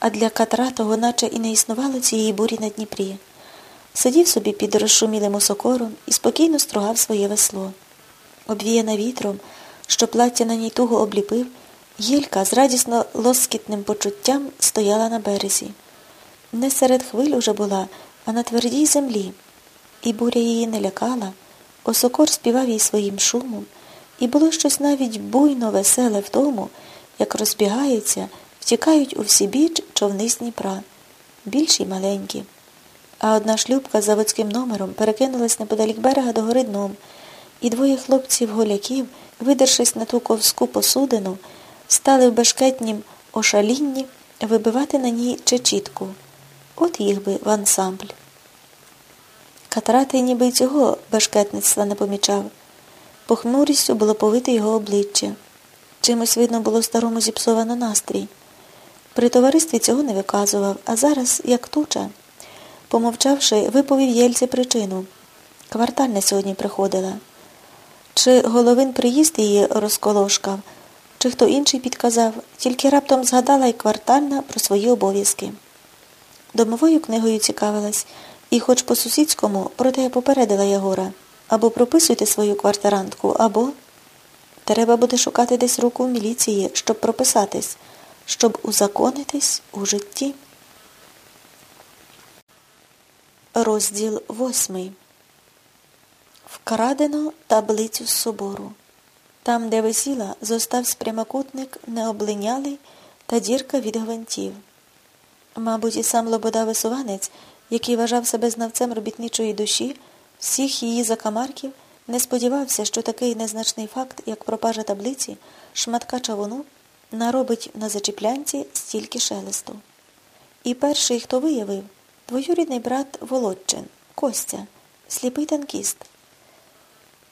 а для Катратого наче і не існувало цієї бурі на Дніпрі. Сидів собі під розшумілим осокором і спокійно стругав своє весло. Обвіяна вітром, що плаття на ній туго обліпив, Єлька з радісно лоскітним почуттям стояла на березі. Не серед хвиль уже була, а на твердій землі. І буря її не лякала, осокор співав їй своїм шумом, і було щось навіть буйно веселе в тому, як розбігаються, втікають у всі біч човни з Дніпра, більші й маленькі. А одна шлюбка з заводським номером перекинулась неподалік берега до гори дном, і двоє хлопців-голяків, видершись на ту ковську посудину, стали в бешкетнім ошалінні вибивати на ній чечітку. От їх би в ансамбль. Катрати ніби й цього бешкетництва не помічав. Похмурістю було повите його обличчя. Чимось видно було старому зіпсовано настрій. При товаристві цього не виказував, а зараз, як туча. Помовчавши, виповів Єльці причину. Квартальна сьогодні приходила. Чи головин приїзд її розколошкав, чи хто інший підказав, тільки раптом згадала й квартальна про свої обов'язки. Домовою книгою цікавилась, і хоч по сусідському, проте я попередила Ягора. Або прописуйте свою квартирантку, або треба буде шукати десь руку в міліції, щоб прописатись, щоб узаконитись у житті. Розділ восьмий. Вкрадено таблицю собору. Там, де висіла, зостався прямокутник необлинялий та дірка від гвинтів. Мабуть, і сам Лобода Висуванець, який вважав себе знавцем робітничої душі, всіх її закамарків, не сподівався, що такий незначний факт, як пропажа таблиці, шматка чавуну, наробить на зачіплянці стільки шелесту. І перший, хто виявив, двоюрідний брат Володчин, Костя, сліпий танкіст.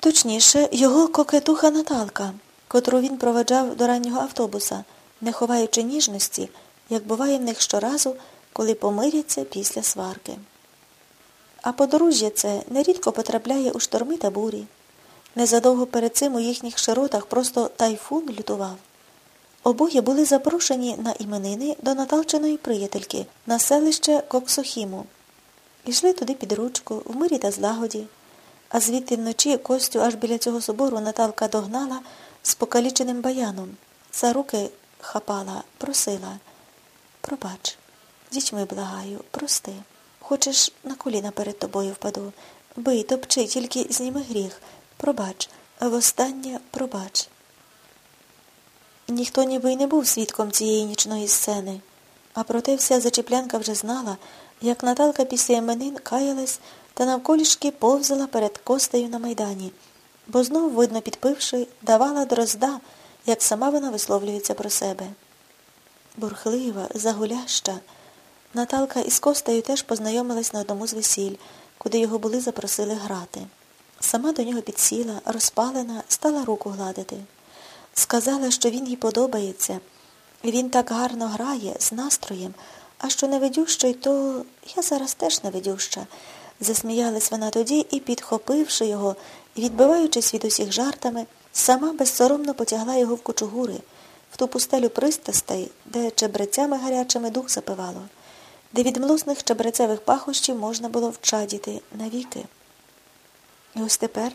Точніше, його кокетуха Наталка, котру він проведжав до раннього автобуса, не ховаючи ніжності, як буває в них щоразу, коли помиряться після сварки. А подорожжя це нерідко потрапляє у шторми та бурі. Незадовго перед цим у їхніх широтах просто тайфун лютував. Обоє були запрошені на іменини до Наталчиної приятельки на селище Коксохіму. Ішли туди під ручку, в мирі та злагоді, а звідти вночі Костю аж біля цього собору Наталка догнала з покаліченим баяном. За руки хапала, просила. Пробач, дітьми благаю, прости. Хочеш, на коліна перед тобою впаду. Бий, топчи, тільки зніми гріх. Пробач, востаннє пробач. Ніхто ніби й не був свідком цієї нічної сцени, а проте вся зачеплянка вже знала, як Наталка після іменин каялась та навколішки повзала перед костею на майдані, бо знов, видно, підпивши, давала дрозда, як сама вона висловлюється про себе. Бурхлива, загуляща, Наталка із Костею теж познайомилась на одному з весіль, куди його були запросили грати. Сама до нього підсіла, розпалена, стала руку гладити. Сказала, що він їй подобається. Він так гарно грає, з настроєм, а що невидющий, то я зараз теж невидюща. Засміялась вона тоді і, підхопивши його, відбиваючись від усіх жартами, сама безсоромно потягла його в кучугури, в ту пустелю пристастей, де чебрецями гарячими дух запивало, де від млосних чебрецевих пахощів можна було вчадіти навіки. І ось тепер,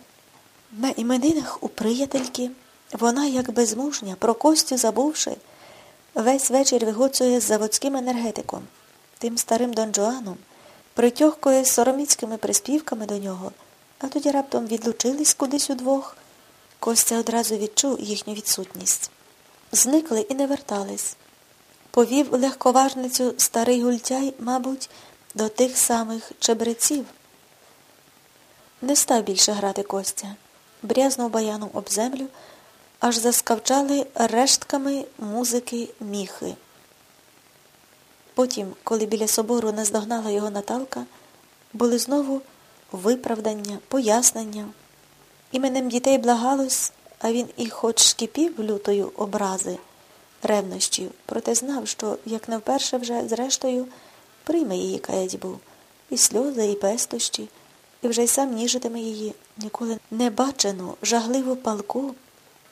на іменинах у приятельки, вона, як безмужня, про Костю забувши, весь вечір вигоцує з заводським енергетиком, тим старим Дон Джоаном, притьохкує сороміцькими приспівками до нього, а тоді раптом відлучились кудись удвох. Костя одразу відчув їхню відсутність. Зникли і не вертались. Повів легковажницю старий гультяй, мабуть, до тих самих чебреців. Не став більше грати Костя, брязнув баяном об землю, аж заскавчали рештками музики міхи. Потім, коли біля собору наздогнала його Наталка, були знову виправдання, пояснення. Іменем дітей благалось, а він і хоч шкіпів лютою образи, ревнощів, проте знав, що, як не вперше вже, зрештою, прийме її каядьбу, і сльози, і пестощі, і вже й сам ніжитиме її, ніколи не бачену, жагливу палку,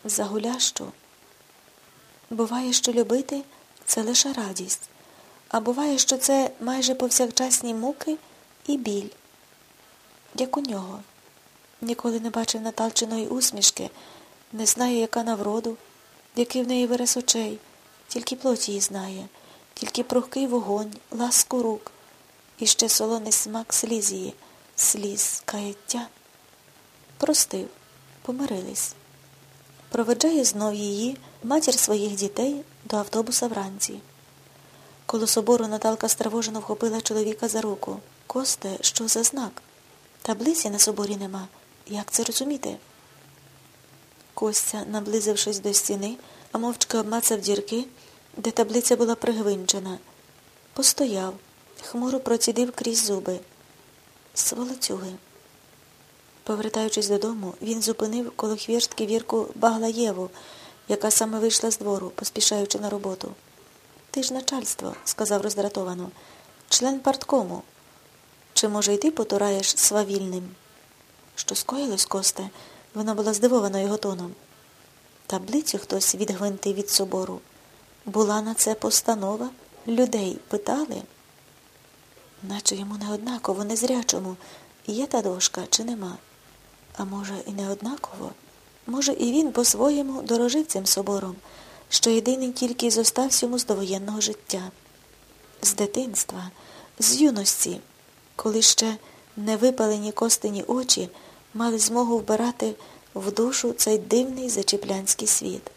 загулящу. Буває, що любити це лише радість А буває, що це майже повсякчасні муки і біль, як у нього. Ніколи не бачив Наталчиної усмішки, не знає, яка навроду, який в неї вираз очей, тільки плоть її знає, тільки прохкий вогонь, ласку рук, і ще солоний смак сліз її, сліз, каяття. Простив, помирились. Проведжає знов її, матір своїх дітей, до автобуса вранці. Коло собору Наталка стривожено вхопила чоловіка за руку. Косте, що за знак? Таблиці на соборі нема. Як це розуміти? Костя, наблизившись до стіни, а мовчки обмацав дірки, де таблиця була пригвинчена. Постояв, хмуро процідив крізь зуби. Сволоцюги. Повертаючись додому, він зупинив коло хвіртки вірку Баглаєву, яка саме вийшла з двору, поспішаючи на роботу. Ти ж начальство, сказав роздратовано, член парткому. Чи, може, й ти потураєш свавільним? Що скоїлось, Косте? Вона була здивована його тоном. Таблицю хтось відгвинтив від собору. Була на це постанова? Людей питали? Наче йому не однаково, незрячому, є та дошка чи нема. А може, і не однаково? Може, і він по-своєму дорожив цим собором, що єдиний тільки зостався йому з довоєнного життя. З дитинства, з юності, коли ще невипалені костені очі мали змогу вбирати в душу цей дивний зачіплянський світ.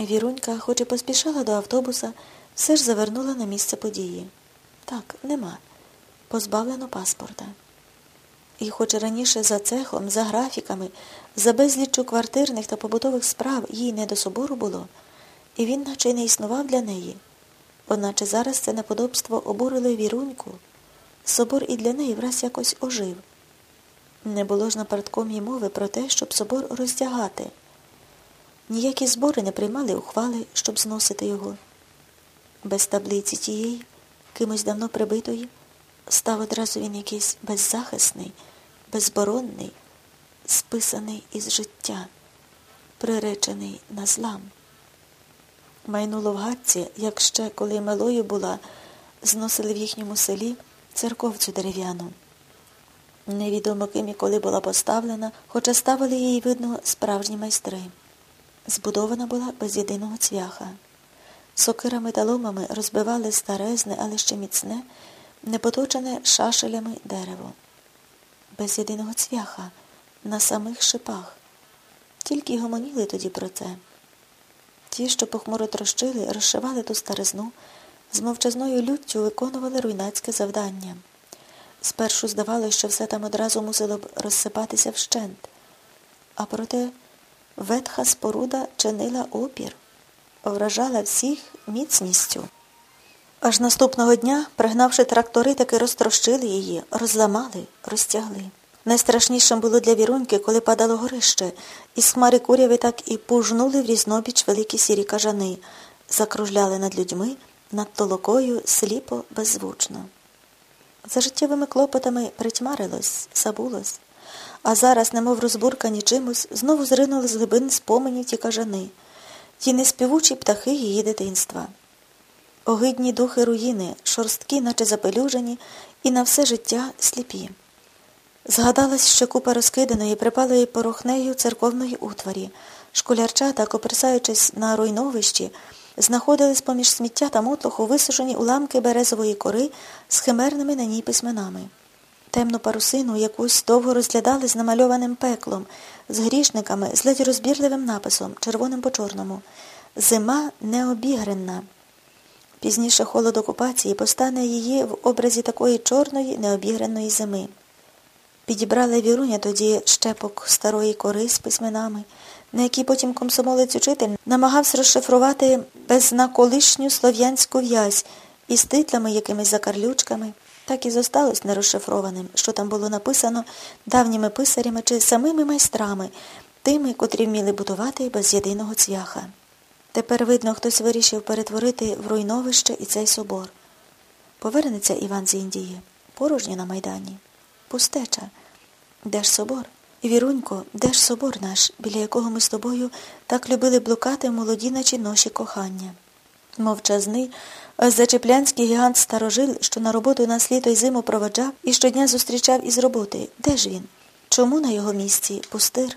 Вірунька, хоч і поспішала до автобуса, все ж завернула на місце події. Так, нема. Позбавлено паспорта. І хоч раніше за цехом, за графіками, за безліччю квартирних та побутових справ їй не до собору було, і він наче й не існував для неї. Одначе зараз це неподобство обурило віруньку. Собор і для неї враз якось ожив. Не було ж на парткомі мови про те, щоб собор роздягати. Ніякі збори не приймали ухвали, щоб зносити його. Без таблиці тієї, кимось давно прибитої, став одразу він якийсь беззахисний, безборонний, списаний із життя, приречений на злам. Майнуло в гадці, як ще, коли малою була, зносили в їхньому селі церковцю дерев'яну. Невідомо ким і коли була поставлена, хоча ставили її, видно, справжні майстри. Збудована була без єдиного цвяха. Сокирами та ломами розбивали старезне, але ще міцне, непоточене шашелями дерево. Без єдиного цвяха, на самих шипах. Тільки гомоніли тоді про це. Ті, що похмуро трощили, розшивали ту старизну, з мовчазною люттю виконували руйнацьке завдання. Спершу здавалося, що все там одразу мусило б розсипатися вщент. А проте ветха споруда чинила опір, вражала всіх міцністю. Аж наступного дня, пригнавши трактори, таки розтрощили її, розламали, розтягли. Найстрашнішим було для віруньки, коли падало горище, і з хмари куряви так і пужнули в різнобіч великі сірі кажани, закружляли над людьми, над толокою сліпо, беззвучно. За життєвими клопотами притьмарилось, забулось, а зараз, немов розбуркані чимось, знову зринули з глибин споменів ті кажани, ті неспівучі птахи її дитинства. Огидні духи руїни, шорсткі, наче запелюжені, і на все життя сліпі. Згадалась ще купа розкиданої, припалої порохнею церковної утварі, школярчата, коперсаючись на руйновищі, знаходили з-поміж сміття та мотлоху висушені уламки березової кори з химерними на ній письменами. Темну парусину якусь довго розглядали з намальованим пеклом, з грішниками, з ледь розбірливим написом, червоним по чорному. Зима необігренна. Пізніше холод окупації постане її в образі такої чорної необігреної зими. Підібрала віруня тоді щепок старої кори з письменами, на які потім комсомолець учитель намагався розшифрувати беззнаколишню слов'янську в'язь із титлами якимись закарлючками, так і зосталось нерозшифрованим, що там було написано давніми писарями чи самими майстрами, тими, котрі вміли будувати без єдиного цвяха. Тепер, видно, хтось вирішив перетворити в руйновище і цей собор. Повернеться Іван з Індії, порожньо на майдані, пустеча. Де ж собор? Вірунько, де ж собор наш, біля якого ми з тобою так любили блукати молоді начі ноші кохання? Мовчазний, зачеплянський гігант старожил, що на роботу нас літо й зиму проводжав і щодня зустрічав із роботи. Де ж він? Чому на його місці пустир?